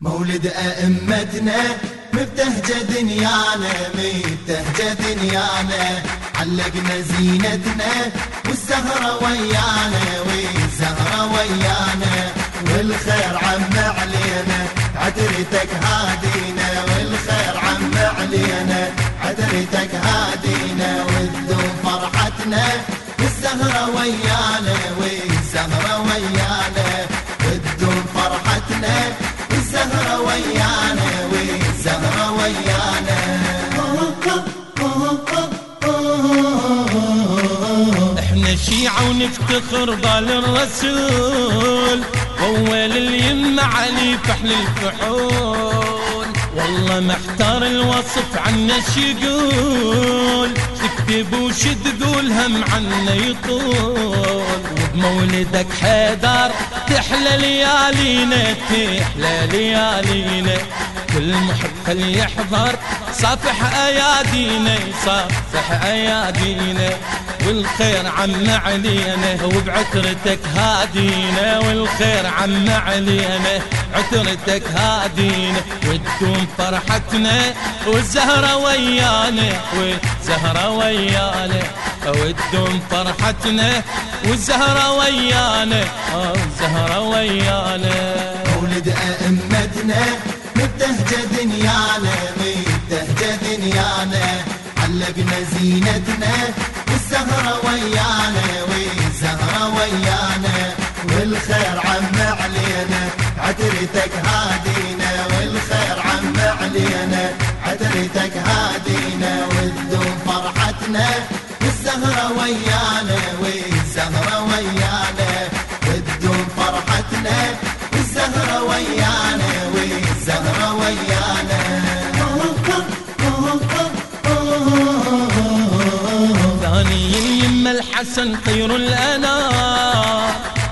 مولد أئمتنا مبتهجة دنيانا مبتهجة دنيانا. علقنا زينتنا والزهرة ويانا والزهرة ويانا. والخير عم علينا عترتك هادينا. والخير عم علينا عترتك هادينا. والذوم فرحتنا والزهرة ويانا والزهرة ويانا والزهرة ويانا إحنا شيعة ونفتخر ضال الرسول اول اليم علي فحل الفحول. والله محتار الوصف عنا يقول تكتب وش تقول هم عنا يطول. وبمولدك حيدر تحلى ليالينا تحلى ليالينا. كل محب فليحضر صافح أيادينا صافح أيادينا. والخير عم علينا وبعترتك هادينا. والخير عم علينا عترتك هادينا. وتدوم فرحتنا والزهرة ويانا والزهرة ويانا. وتدوم فرحتنا والزهرة ويانا. والزهرة ويانا. مولد أئمتنا مبتهجة دنيانا مبتهجة دنيانا. علقنا زينتنا والزهرة ويانا والزهرة ويانا. والخير عم علينا عترتك هادينا. والخير عم علينا عترتك هادينا. والذوم فرحتنا والزهرة ويانا والزهرة ويانا والذوم فرحتنا والزهرة ويانا والزهرة ويانا. ثاني يم الحسن خير الأنا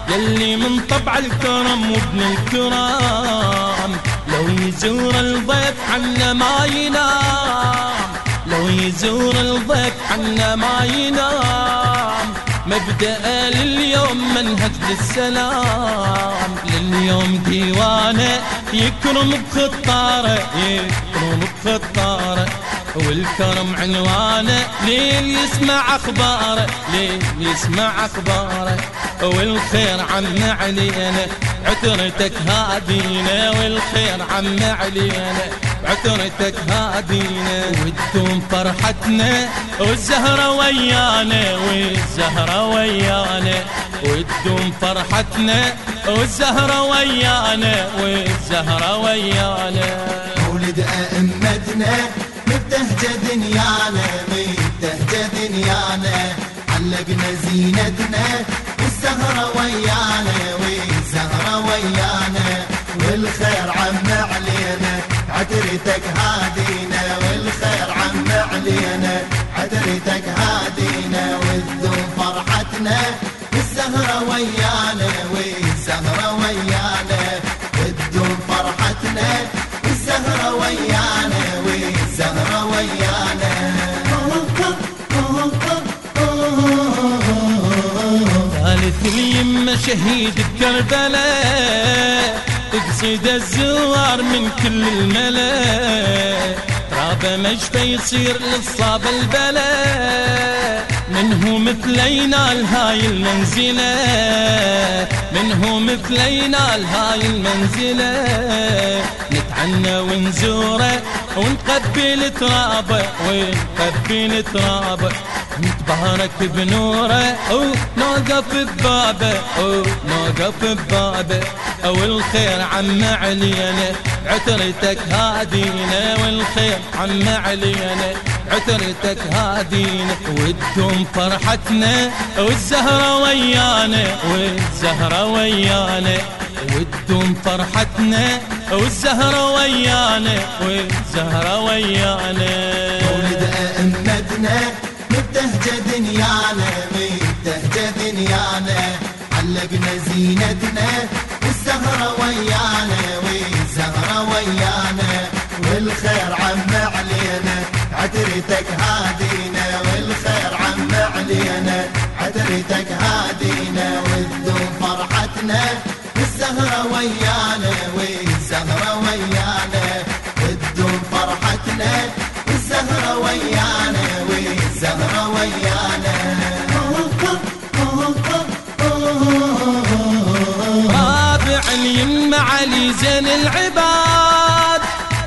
يلي من طبع الكرم وابن الكرام. لو يزور الضيف عنا ما ينام. لو يزور الضيف عنا ما ينام. مبدأ لليوم منهج للسلام. لليوم ديوانه يكرم بخطاره يكرم بخطاره. والكرم عنوانه ليل يسمع أخباره ليل يسمع أخباره. والخير عم علينا عترتك هادينا. والخير عم علينا. عترتك هادينا وتدوم فرحتنا والزهرة ويانا والزهرة ويانا وتدوم فرحتنا والزهرة ويانا والزهرة ويانا. مولد أئمتنا مبتهجة دنيانا مبتهجة دنيانا علقنا زينتنا والزهرة ويانا والزهرة ويانا والخير عم علينا. عترتك هادينا والخير عم علينا. عترتك هادينا والذوم فرحتنا. والزهرة ويانا والزهرة ويانا. والذوم فرحتنا. والزهرة ويانا والزهرة ويانا. ثالث اليمة شهيد بكربلاء تقصد الزوار من كل الملا رابع مشفى يصير للصاب البلاء. منه مثلينا الهاي المنزلة. منه مثلينا الهاي المنزلة. نتعنى ونزوره ونقبل ترابه ونقبل ترابه. نتبارك بنوره ونوقف ببابه ونوقف ببابه والخير عم علينا عترتك هادينا والخير عم علينا عترتك هادينا وتدوم فرحتنا والزهرة ويانا والزهرة ويانا وتدوم فرحتنا والزهرة ويانا والزهرة ويانا. مولد أئمتنا تهجى دنيانا تهجى دنيانا. علقنا زينتنا الزهرة ويانا والزهرة ويانا. والخير عم علينا عترتك هادينا. والخير عم علينا عترتك هادينا. والذوق فرحتنا الزهرة ويانا والزهرة ويانا. والذوق فرحتنا الزهرة ويانا. زين العباد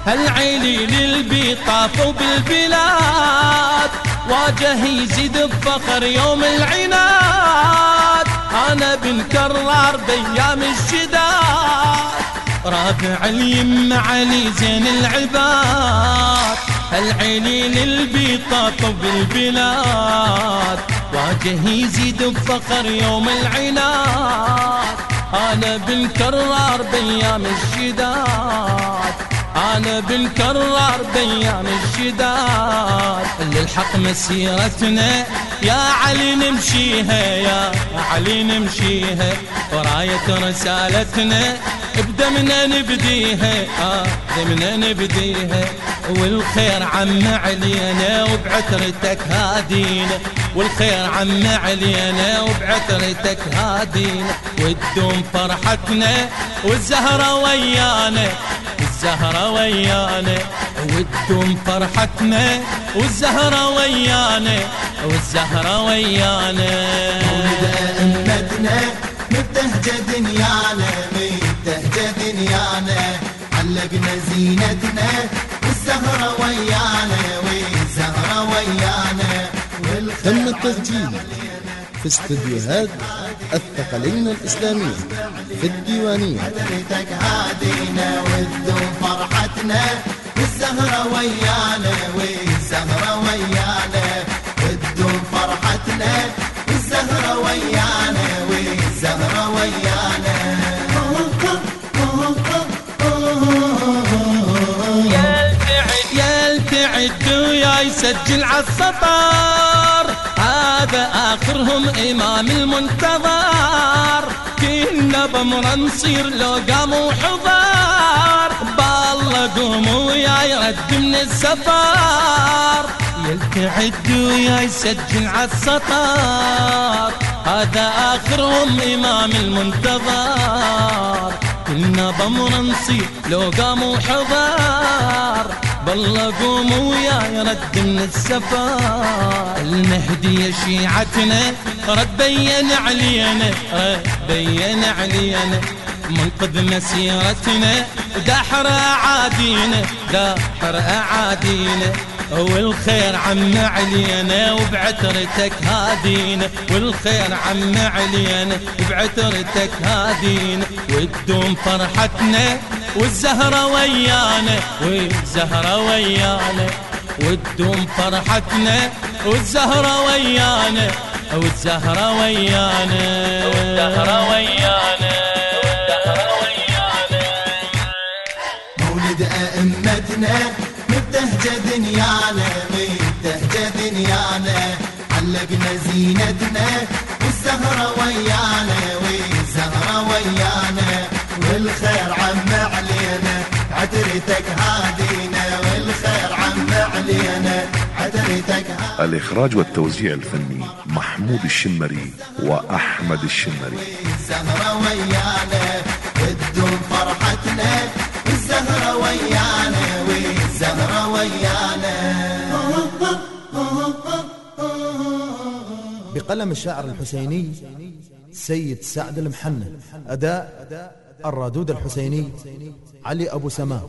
هالعيلي للبي طافوا بالبلاد واجه يزيد بفخر يوم العناد. أنا بنكرر بأيام الشداد. رابع اليم علي زين العباد هالعيني للبيطة بالبلاد واجه يزيد بفخر يوم العناد. أنا بنكرر بأيام الشداد أنا بنكرر بأيام الشداد للحق مسيرتنا يا علي نمشيها يا علي نمشيها. وراية رسالتنا بدمنا نبديها. آه دمنا نبديها. والخير عم علينا وبعترتك هادينا. والخير عم علينا وبعترتك هادينا. وتدوم فرحتنا والزهرة ويانا الزهرة ويانا. وتدوم فرحتنا والزهرة ويانا والزهرة ويانا. مولد أمتنا مبتهجة دنيانا مبتهجة دنيانا. علقنا زينتنا والزهرة ويانا والزهرة ويانا تم التسجيل في استديوهات الثقلين الإسلامية في الديوانية. حضرتك هادينا والدوم فرحتنا والزهرة ويانا والزهرة ويانا والدوم فرحتنا والزهرة ويانا والزهرة ويانا. يسجل عالسطر هذا آخرهم إمام المنتظر. كنا بمر نصير لو قاموا حضار. بالله قوموا ويا يرد من السفر. يلتعد ويا يسجل عالسطر هذا آخرهم إمام المنتظر. كنا بمر نصير لو قاموا حضار. بالله قوموا وياي رد من السفر المهدي شيعتنا رد بين علينا رد بين علينا. منقذ مسيرتنا دحر أعادينا دحر أعادينا. والخير عم علينا وبعترتك هادينا. والخير عم علينا وبعترتك هادينا. وتدوم فرحتنا والزهرة ويانا والزهرة ويانا وتدوم فرحتنا والزهرة ويانا والزهرة ويانا. والزهرة ويانا والزهرة ويانا. مولد أئمتنا مبتهجة دنيانا مبتهجة دنيانا. علقنا زينتنا والزهرة ويانا والزهرة ويانا. والخير عم علينا عترتك هادينا. والخير عم علينا عترتك هادينا الإخراج والتوزيع الفني محمود الشمري وأحمد الشمري. الزهرة ويانا تدوم فرحتنا. والزهرة ويانا والزهرة ويانا. بقلم الشاعر الحسيني سيد سعد المحنى أداء الرادود الحسيني علي أبو سماه